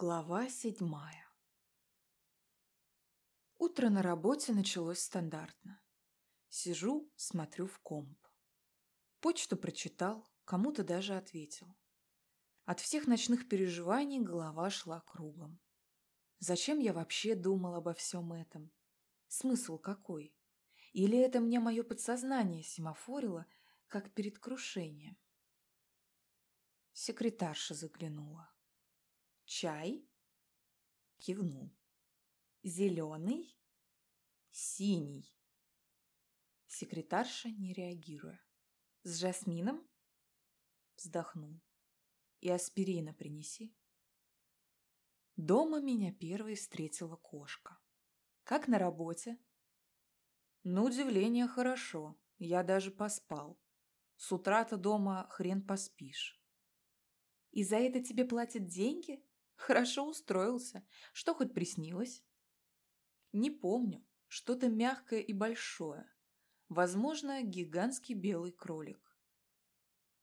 Глава седьмая Утро на работе началось стандартно. Сижу, смотрю в комп. Почту прочитал, кому-то даже ответил. От всех ночных переживаний голова шла кругом. Зачем я вообще думал обо всем этом? Смысл какой? Или это мне мое подсознание семафорило, как перед крушением? Секретарша заглянула. Чай? Кивнул. Зеленый? Синий. Секретарша, не реагируя. С жасмином? Вздохнул. И аспирина принеси. Дома меня первой встретила кошка. Как на работе? На удивление хорошо. Я даже поспал. С утра-то дома хрен поспишь. И за это тебе платят деньги? Хорошо устроился. Что хоть приснилось? Не помню. Что-то мягкое и большое. Возможно, гигантский белый кролик.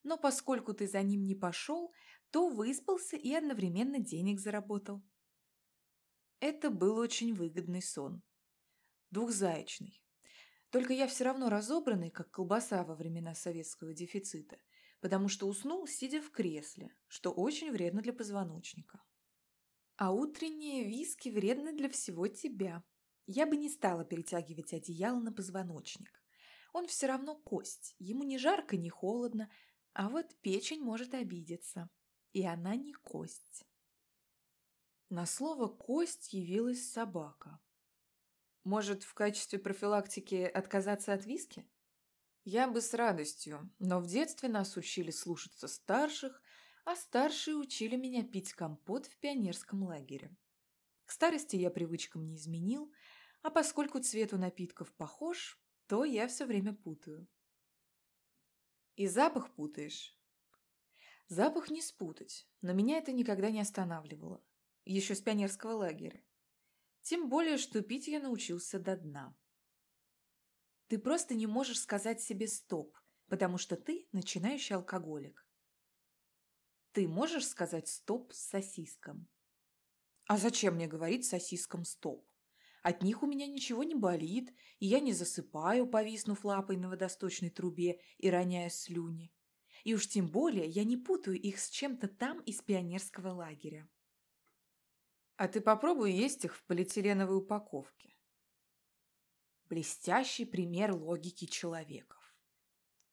Но поскольку ты за ним не пошел, то выспался и одновременно денег заработал. Это был очень выгодный сон. Двухзаячный. Только я все равно разобранный, как колбаса во времена советского дефицита, потому что уснул, сидя в кресле, что очень вредно для позвоночника. А утренние виски вредны для всего тебя. Я бы не стала перетягивать одеяло на позвоночник. Он все равно кость, ему ни жарко, ни холодно, а вот печень может обидеться. И она не кость. На слово «кость» явилась собака. Может, в качестве профилактики отказаться от виски? Я бы с радостью, но в детстве нас учили слушаться старших – а старшие учили меня пить компот в пионерском лагере. К старости я привычкам не изменил, а поскольку цвет у напитков похож, то я все время путаю. И запах путаешь. Запах не спутать, но меня это никогда не останавливало. Еще с пионерского лагеря. Тем более, что пить я научился до дна. Ты просто не можешь сказать себе «стоп», потому что ты начинающий алкоголик. Ты можешь сказать «стоп» с сосиском? А зачем мне говорить сосискам «стоп»? От них у меня ничего не болит, и я не засыпаю, повиснув лапой на водосточной трубе и роняя слюни. И уж тем более я не путаю их с чем-то там из пионерского лагеря. А ты попробуй есть их в полиэтиленовой упаковке. Блестящий пример логики человеков.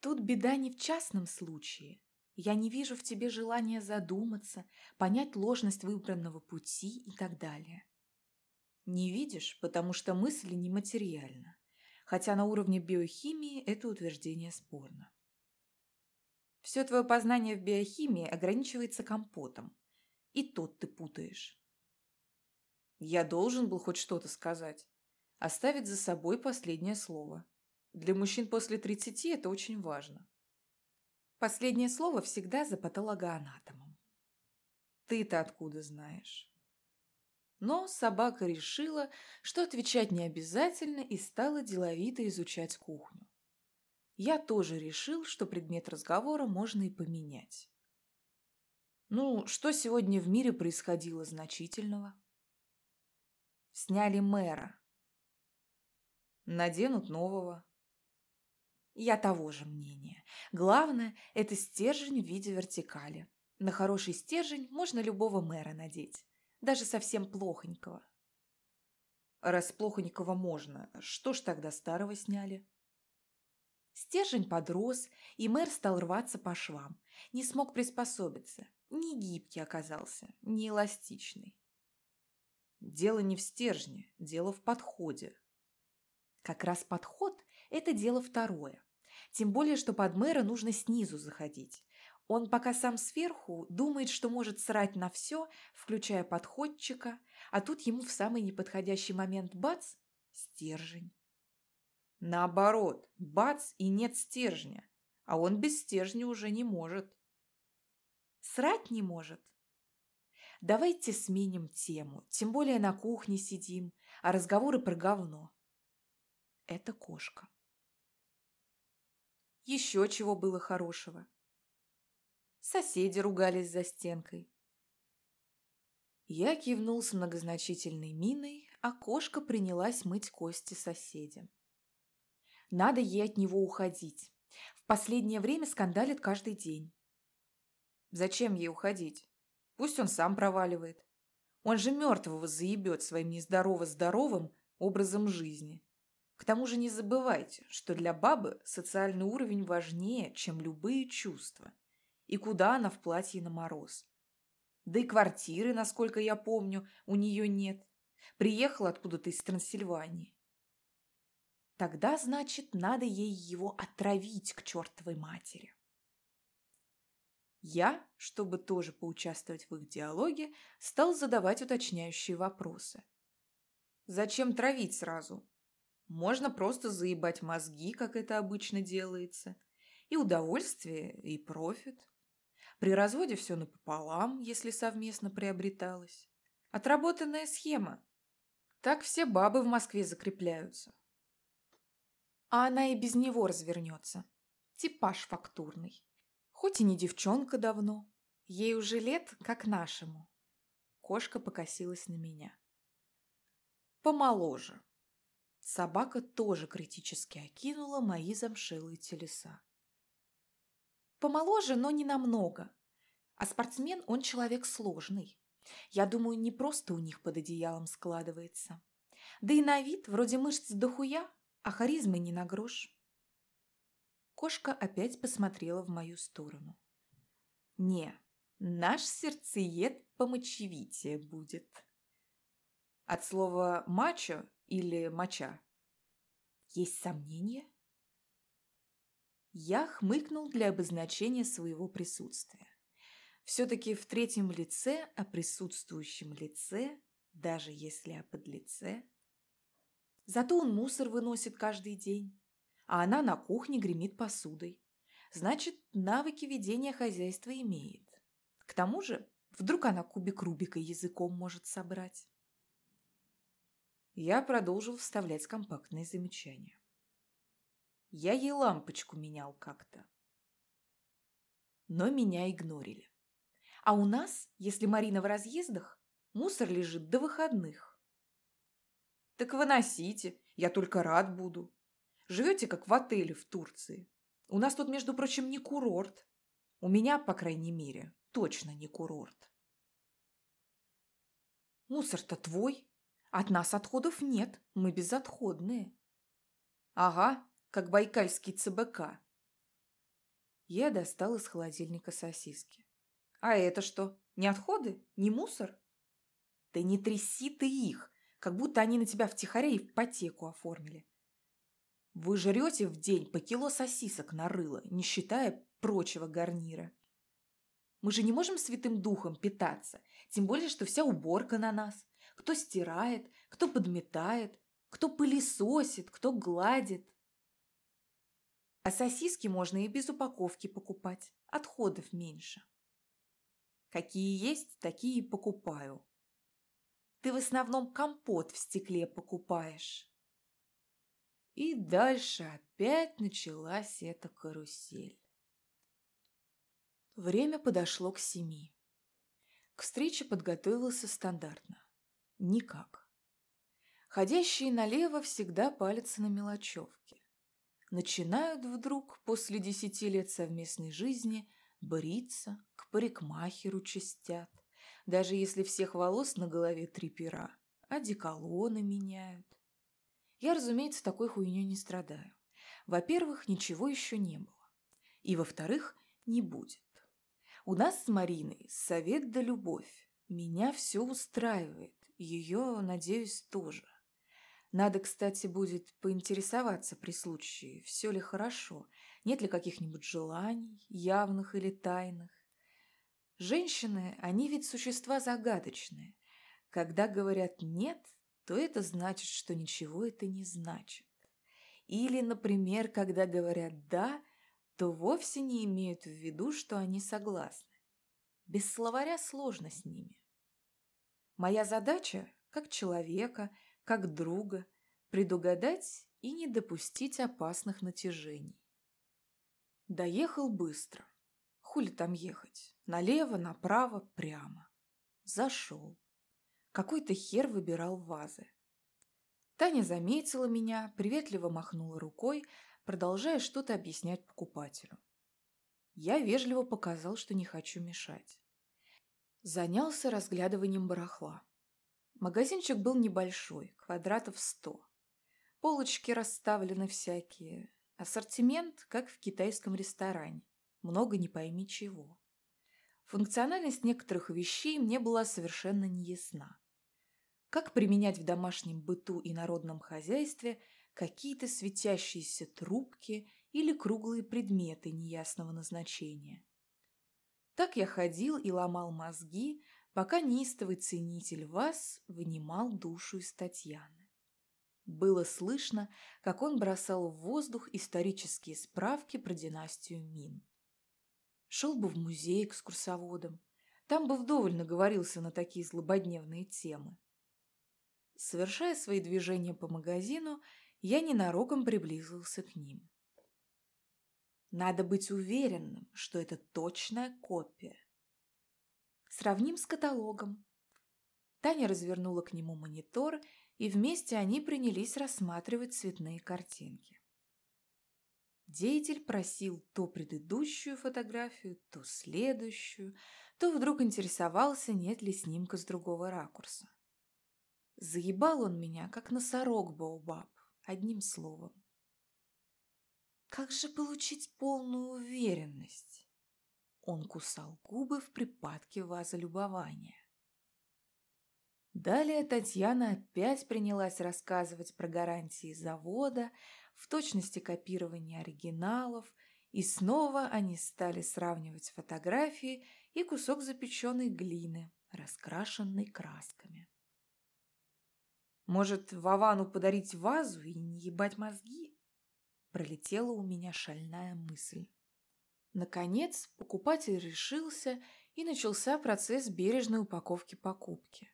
Тут беда не в частном случае, я не вижу в тебе желания задуматься, понять ложность выбранного пути и так далее. Не видишь, потому что мысль нематериальна, хотя на уровне биохимии это утверждение спорно. Все твое познание в биохимии ограничивается компотом, и тот ты путаешь. Я должен был хоть что-то сказать, оставить за собой последнее слово. Для мужчин после 30 это очень важно. Последнее слово всегда за патологоанатомом. Ты-то откуда знаешь? Но собака решила, что отвечать не обязательно и стала деловито изучать кухню. Я тоже решил, что предмет разговора можно и поменять. Ну, что сегодня в мире происходило значительного? Сняли мэра. Наденут нового. Я того же мнения. Главное – это стержень в виде вертикали. На хороший стержень можно любого мэра надеть, даже совсем плохонького. Раз плохонького можно, что ж тогда старого сняли? Стержень подрос, и мэр стал рваться по швам. Не смог приспособиться. Не гибкий оказался, не эластичный. Дело не в стержне, дело в подходе. Как раз подход – это дело второе. Тем более, что под мэра нужно снизу заходить. Он пока сам сверху думает, что может срать на все, включая подходчика, а тут ему в самый неподходящий момент бац – стержень. Наоборот, бац и нет стержня, а он без стержня уже не может. Срать не может? Давайте сменим тему, тем более на кухне сидим, а разговоры про говно. Это кошка. Еще чего было хорошего. Соседи ругались за стенкой. Я кивнул с многозначительной миной, а кошка принялась мыть кости соседям. Надо ей от него уходить. В последнее время скандалит каждый день. Зачем ей уходить? Пусть он сам проваливает. Он же мертвого заебет своим нездорово-здоровым образом жизни. К тому же не забывайте, что для бабы социальный уровень важнее, чем любые чувства. И куда она в платье на мороз. Да и квартиры, насколько я помню, у нее нет. Приехала откуда-то из Трансильвании. Тогда, значит, надо ей его отравить к чертовой матери. Я, чтобы тоже поучаствовать в их диалоге, стал задавать уточняющие вопросы. Зачем травить сразу? Можно просто заебать мозги, как это обычно делается. И удовольствие, и профит. При разводе все напополам, если совместно приобреталось. Отработанная схема. Так все бабы в Москве закрепляются. А она и без него развернется. Типаж фактурный. Хоть и не девчонка давно. Ей уже лет, как нашему. Кошка покосилась на меня. Помоложе. Собака тоже критически окинула мои замшелые телеса. Помоложе, но не намного. А спортсмен, он человек сложный. Я думаю, не просто у них под одеялом складывается. Да и на вид вроде мышц дохуя, а харизмы не на грош. Кошка опять посмотрела в мою сторону. Не, наш сердцеед помочевитее будет. От слова «мачо» или «моча»? Есть сомнения? Я хмыкнул для обозначения своего присутствия. Все-таки в третьем лице о присутствующем лице, даже если о подлеце. Зато он мусор выносит каждый день, а она на кухне гремит посудой. Значит, навыки ведения хозяйства имеет. К тому же, вдруг она кубик Рубика языком может собрать. Я продолжил вставлять компактные замечания. Я ей лампочку менял как-то. Но меня игнорили. А у нас, если Марина в разъездах, мусор лежит до выходных. Так выносите, я только рад буду. Живете как в отеле в Турции. У нас тут, между прочим, не курорт. У меня, по крайней мере, точно не курорт. Мусор-то твой, от нас отходов нет, мы безотходные. Ага, как байкальский ЦБК. Я достал из холодильника сосиски. А это что, не отходы, не мусор? Да не тряси ты их, как будто они на тебя втихаря ипотеку оформили. Вы жрете в день по кило сосисок на рыло, не считая прочего гарнира. Мы же не можем святым духом питаться, тем более, что вся уборка на нас кто стирает, кто подметает, кто пылесосит, кто гладит. А сосиски можно и без упаковки покупать, отходов меньше. Какие есть, такие и покупаю. Ты в основном компот в стекле покупаешь. И дальше опять началась эта карусель. Время подошло к семи. К встрече подготовился стандартно. Никак. Ходящие налево всегда палятся на мелочевке. Начинают вдруг после десяти лет совместной жизни бриться, к парикмахеру частят, даже если всех волос на голове три пера, одеколоны меняют. Я, разумеется, такой хуйней не страдаю. Во-первых, ничего еще не было. И, во-вторых, не будет. У нас с Мариной совет да любовь. Меня все устраивает. Ее, надеюсь, тоже. Надо, кстати, будет поинтересоваться при случае, все ли хорошо, нет ли каких-нибудь желаний, явных или тайных. Женщины, они ведь существа загадочные. Когда говорят «нет», то это значит, что ничего это не значит. Или, например, когда говорят «да», то вовсе не имеют в виду, что они согласны. Без словаря сложно с ними. Моя задача, как человека, как друга, предугадать и не допустить опасных натяжений. Доехал быстро. Хули там ехать? Налево, направо, прямо. Зашел. Какой-то хер выбирал вазы. Таня заметила меня, приветливо махнула рукой, продолжая что-то объяснять покупателю. Я вежливо показал, что не хочу мешать. Занялся разглядыванием барахла. Магазинчик был небольшой, квадратов сто. Полочки расставлены всякие. Ассортимент, как в китайском ресторане. Много не пойми чего. Функциональность некоторых вещей мне была совершенно неясна. Как применять в домашнем быту и народном хозяйстве какие-то светящиеся трубки или круглые предметы неясного назначения. Так я ходил и ломал мозги, пока неистовый ценитель вас вынимал душу из Татьяны. Было слышно, как он бросал в воздух исторические справки про династию Мин. Шел бы в музей экскурсоводом, там бы вдоволь наговорился на такие злободневные темы. Совершая свои движения по магазину, я ненароком приблизился к ним. Надо быть уверенным, что это точная копия. Сравним с каталогом. Таня развернула к нему монитор, и вместе они принялись рассматривать цветные картинки. Деятель просил то предыдущую фотографию, то следующую, то вдруг интересовался, нет ли снимка с другого ракурса. Заебал он меня, как носорог Баобаб, одним словом. Как же получить полную уверенность? Он кусал губы в припадке вазолюбования. Далее Татьяна опять принялась рассказывать про гарантии завода, в точности копирование оригиналов, и снова они стали сравнивать фотографии и кусок запеченной глины, раскрашенной красками. Может, Вовану подарить вазу и не ебать мозги? Пролетела у меня шальная мысль. Наконец, покупатель решился, и начался процесс бережной упаковки покупки.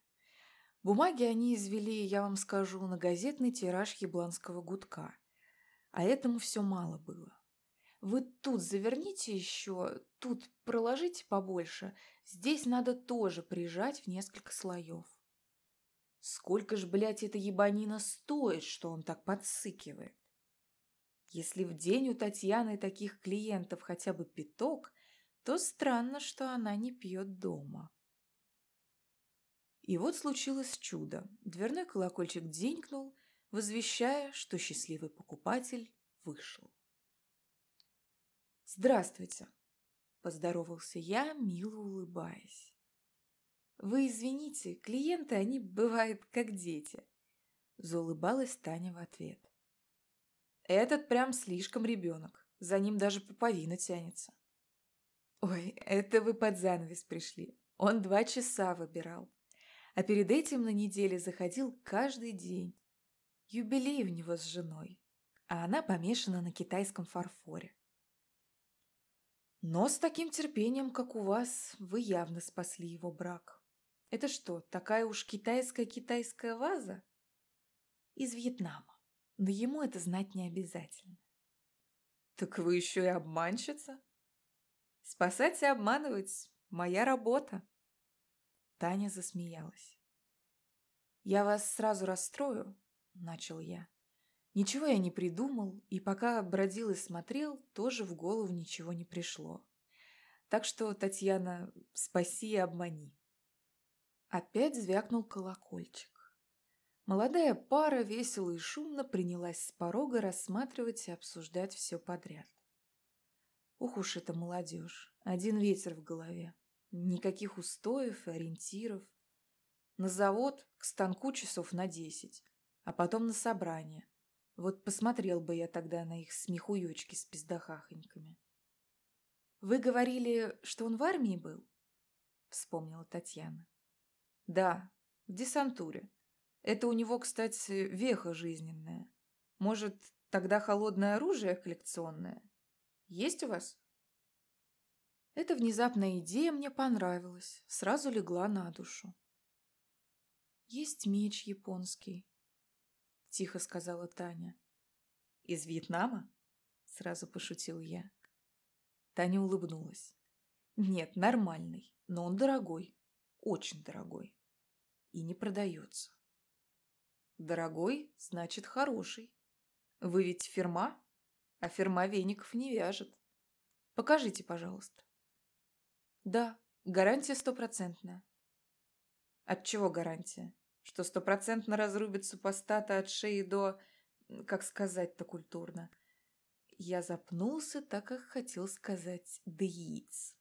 Бумаги они извели, я вам скажу, на газетный тираж ебланского гудка. А этому все мало было. Вы тут заверните еще, тут проложите побольше. Здесь надо тоже прижать в несколько слоев. Сколько ж, блядь, эта ебанина стоит, что он так подсыкивает? Если в день у Татьяны таких клиентов хотя бы пяток, то странно, что она не пьет дома. И вот случилось чудо. Дверной колокольчик денькнул, возвещая, что счастливый покупатель вышел. «Здравствуйте!» – поздоровался я, мило улыбаясь. «Вы извините, клиенты, они бывают как дети», – заулыбалась Таня в ответ. «Этот прям слишком ребенок, за ним даже пуповина тянется». «Ой, это вы под занавес пришли, он два часа выбирал, а перед этим на неделе заходил каждый день. Юбилей у него с женой, а она помешана на китайском фарфоре. Но с таким терпением, как у вас, вы явно спасли его брак. Это что, такая уж китайская-китайская ваза? Из Вьетнама. Но ему это знать не обязательно. Так вы еще и обманщица? Спасать и обманывать – моя работа. Таня засмеялась. «Я вас сразу расстрою», – начал я. Ничего я не придумал, и пока бродил и смотрел, тоже в голову ничего не пришло. Так что, Татьяна, спаси и обмани. Опять звякнул колокольчик. Молодая пара весело и шумно принялась с порога рассматривать и обсуждать все подряд. Ух уж это молодежь, один ветер в голове. Никаких устоев и ориентиров. На завод к станку часов на десять, а потом на собрание. Вот посмотрел бы я тогда на их смехуёчки с пиздахахоньками. «Вы говорили, что он в армии был?» — вспомнила Татьяна. Да, в десантуре. Это у него, кстати, веха жизненная. Может, тогда холодное оружие коллекционное? Есть у вас? Эта внезапная идея мне понравилась, сразу легла на душу. «Есть меч японский», — тихо сказала Таня. «Из Вьетнама?» — сразу пошутил я. Таня улыбнулась. «Нет, нормальный, но он дорогой, очень дорогой. и не продается. Дорогой, значит хороший. Вы ведь фирма, а фирма веников не вяжет. Покажите, пожалуйста. Да, гарантия стопроцентная. От чего гарантия? Что стопроцентно разрубит супостата от шеи до... Как сказать-то культурно? Я запнулся, так как хотел сказать «до яиц».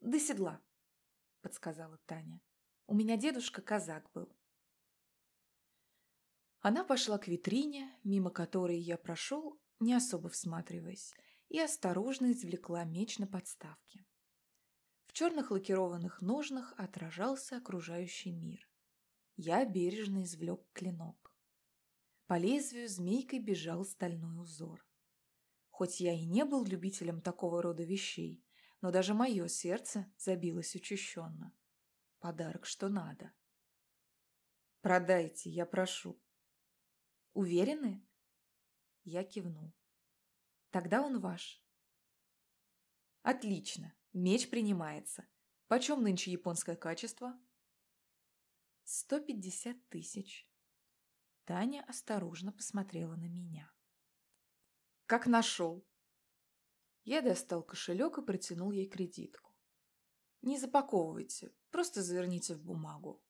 «До седла», — подсказала Таня. «У меня дедушка казак был». Она пошла к витрине, мимо которой я прошел, не особо всматриваясь, и осторожно извлекла меч на подставке. В черных лакированных ножнах отражался окружающий мир. Я бережно извлек клинок. По лезвию змейкой бежал стальной узор. Хоть я и не был любителем такого рода вещей, но даже мое сердце забилось учащенно. Подарок что надо. «Продайте, я прошу». «Уверены?» Я кивнул. «Тогда он ваш». «Отлично, меч принимается. Почем нынче японское качество?» «Сто пятьдесят тысяч». Таня осторожно посмотрела на меня. «Как нашел?» Я достал кошелек и протянул ей кредитку. «Не запаковывайте, просто заверните в бумагу».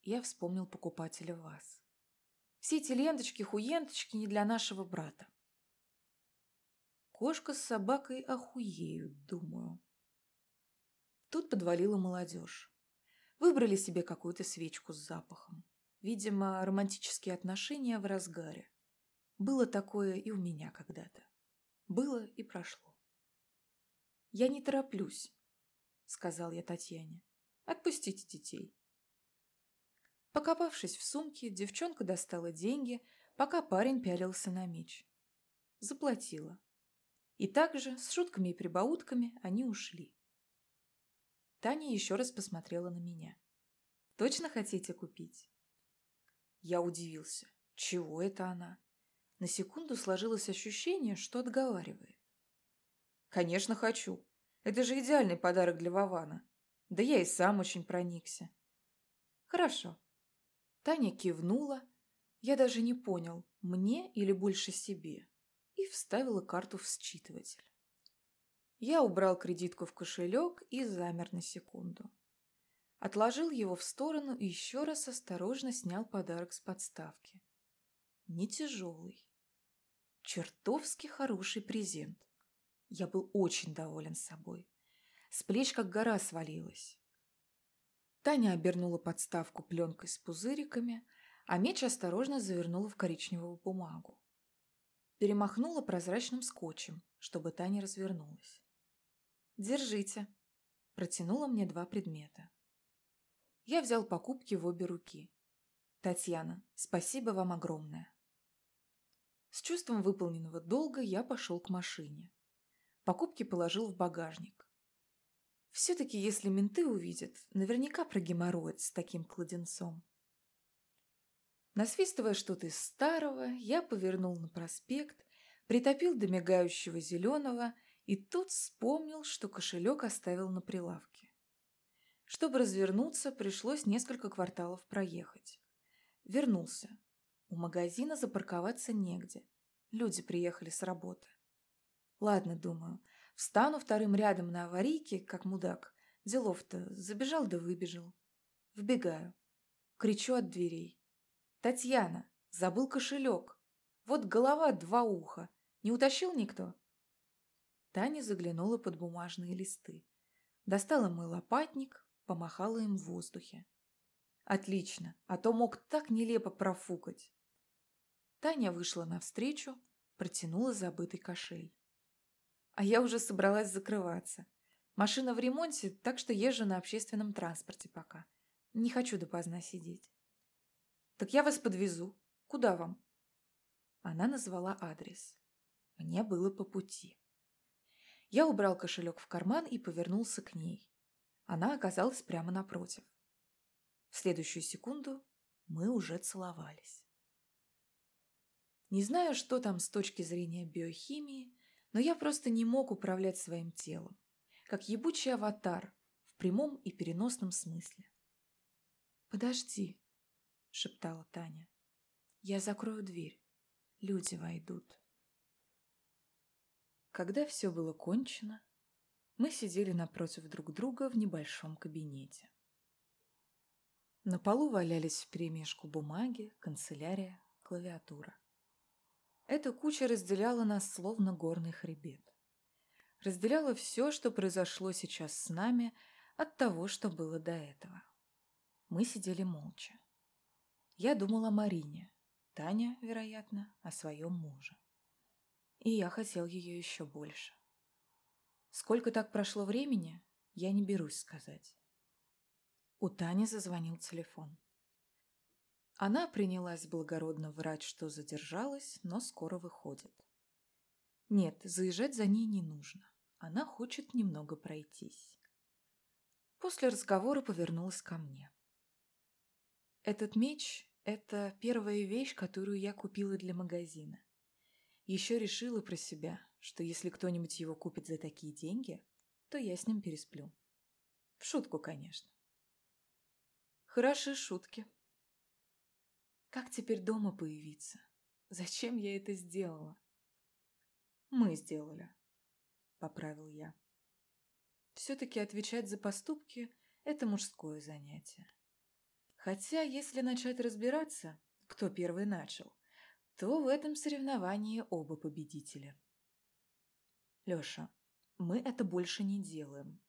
Я вспомнил покупателя вас. Все эти ленточки-хуенточки не для нашего брата. Кошка с собакой охуеют, думаю. Тут подвалила молодежь. Выбрали себе какую-то свечку с запахом. Видимо, романтические отношения в разгаре. Было такое и у меня когда-то. Было и прошло. «Я не тороплюсь», — сказал я Татьяне. «Отпустите детей». Покопавшись в сумке, девчонка достала деньги, пока парень пялился на меч. Заплатила. И также, с шутками и прибаутками, они ушли. Таня еще раз посмотрела на меня. «Точно хотите купить?» Я удивился. Чего это она? На секунду сложилось ощущение, что отговаривает. «Конечно хочу. Это же идеальный подарок для Вована. Да я и сам очень проникся». «Хорошо. Таня кивнула, я даже не понял, мне или больше себе, и вставила карту в считыватель. Я убрал кредитку в кошелек и замер на секунду. Отложил его в сторону и еще раз осторожно снял подарок с подставки. Не тяжелый. Чертовски хороший презент. Я был очень доволен собой. С плеч как гора свалилась. Таня обернула подставку пленкой с пузыриками, а меч осторожно завернула в коричневую бумагу. Перемахнула прозрачным скотчем, чтобы Таня развернулась. «Держите», – протянула мне два предмета. Я взял покупки в обе руки. «Татьяна, спасибо вам огромное». С чувством выполненного долга я пошел к машине. Покупки положил в багажник. Все-таки, если менты увидят, наверняка прогеморроид с таким кладенцом. Насвистывая что-то из старого, я повернул на проспект, притопил до мигающего зеленого и тут вспомнил, что кошелек оставил на прилавке. Чтобы развернуться, пришлось несколько кварталов проехать. Вернулся. У магазина запарковаться негде. Люди приехали с работы. Ладно, думаю, Встану вторым рядом на аварийке, как мудак. Делов-то забежал да выбежал. Вбегаю. Кричу от дверей. «Татьяна, забыл кошелек. Вот голова два уха. Не утащил никто?» Таня заглянула под бумажные листы. Достала мой лопатник, помахала им в воздухе. «Отлично, а то мог так нелепо профукать». Таня вышла навстречу, протянула забытый кошель. А я уже собралась закрываться. Машина в ремонте, так что езжу на общественном транспорте пока. Не хочу допоздна сидеть. Так я вас подвезу. Куда вам? Она назвала адрес. Мне было по пути. Я убрал кошелек в карман и повернулся к ней. Она оказалась прямо напротив. В следующую секунду мы уже целовались. Не знаю, что там с точки зрения биохимии, но я просто не мог управлять своим телом, как ебучий аватар в прямом и переносном смысле. «Подожди», — шептала Таня. «Я закрою дверь. Люди войдут». Когда все было кончено, мы сидели напротив друг друга в небольшом кабинете. На полу валялись вперемешку бумаги, канцелярия, клавиатура. Эта куча разделяла нас словно горный хребет. Разделяла все, что произошло сейчас с нами от того, что было до этого. Мы сидели молча. Я думала о Марине, Таня, вероятно, о своем муже и я хотел ее еще больше. Сколько так прошло времени, я не берусь сказать. У Тани зазвонил телефон. Она принялась благородно врать, что задержалась, но скоро выходит. Нет, заезжать за ней не нужно. Она хочет немного пройтись. После разговора повернулась ко мне. Этот меч – это первая вещь, которую я купила для магазина. Еще решила про себя, что если кто-нибудь его купит за такие деньги, то я с ним пересплю. В шутку, конечно. Хороши шутки. Как теперь дома появиться? Зачем я это сделала? Мы сделали, поправил я. Все-таки отвечать за поступки – это мужское занятие. Хотя, если начать разбираться, кто первый начал, то в этом соревновании оба победителя. Леша, мы это больше не делаем.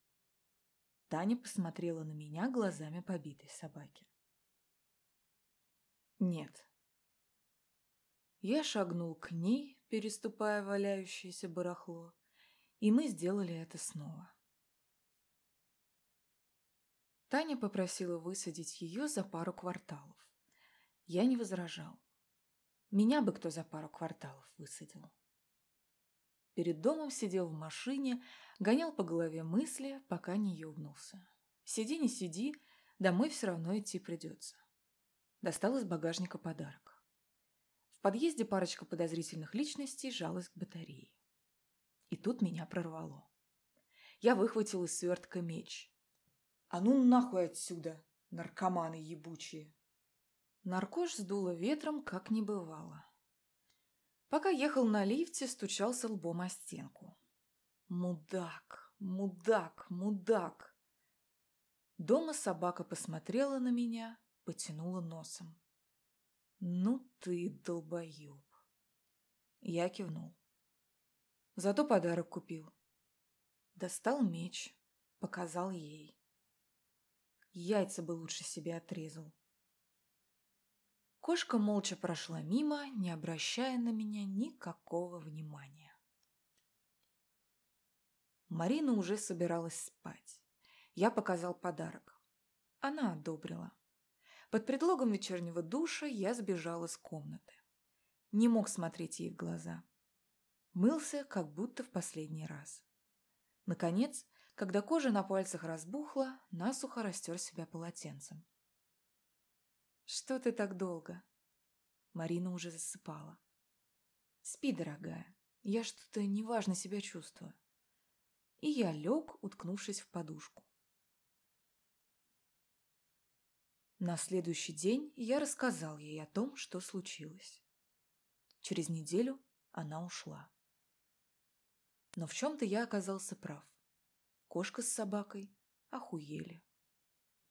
Таня посмотрела на меня глазами побитой собаки. Нет. Я шагнул к ней, переступая валяющееся барахло, и мы сделали это снова. Таня попросила высадить ее за пару кварталов. Я не возражал. Меня бы кто за пару кварталов высадил. Перед домом сидел в машине, гонял по голове мысли, пока не ёбнулся. Сиди, не сиди, домой все равно идти придется. Достал из багажника подарок. В подъезде парочка подозрительных личностей жалась к батарее. И тут меня прорвало. Я выхватил из свертка меч. «А ну нахуй отсюда, наркоманы ебучие!» Наркош сдуло ветром, как не бывало. Пока ехал на лифте, стучался лбом о стенку. «Мудак! Мудак! Мудак!» Дома собака посмотрела на меня, потянула носом. «Ну ты долбоеб!» Я кивнул. Зато подарок купил. Достал меч, показал ей. Яйца бы лучше себе отрезал. Кошка молча прошла мимо, не обращая на меня никакого внимания. Марина уже собиралась спать. Я показал подарок. Она одобрила. Под предлогом вечернего душа я сбежал из комнаты. Не мог смотреть ей в глаза. Мылся, как будто в последний раз. Наконец, когда кожа на пальцах разбухла, насухо растер себя полотенцем. «Что ты так долго?» Марина уже засыпала. «Спи, дорогая, я что-то неважно себя чувствую». И я лег, уткнувшись в подушку. На следующий день я рассказал ей о том, что случилось. Через неделю она ушла. Но в чем-то я оказался прав. Кошка с собакой охуели.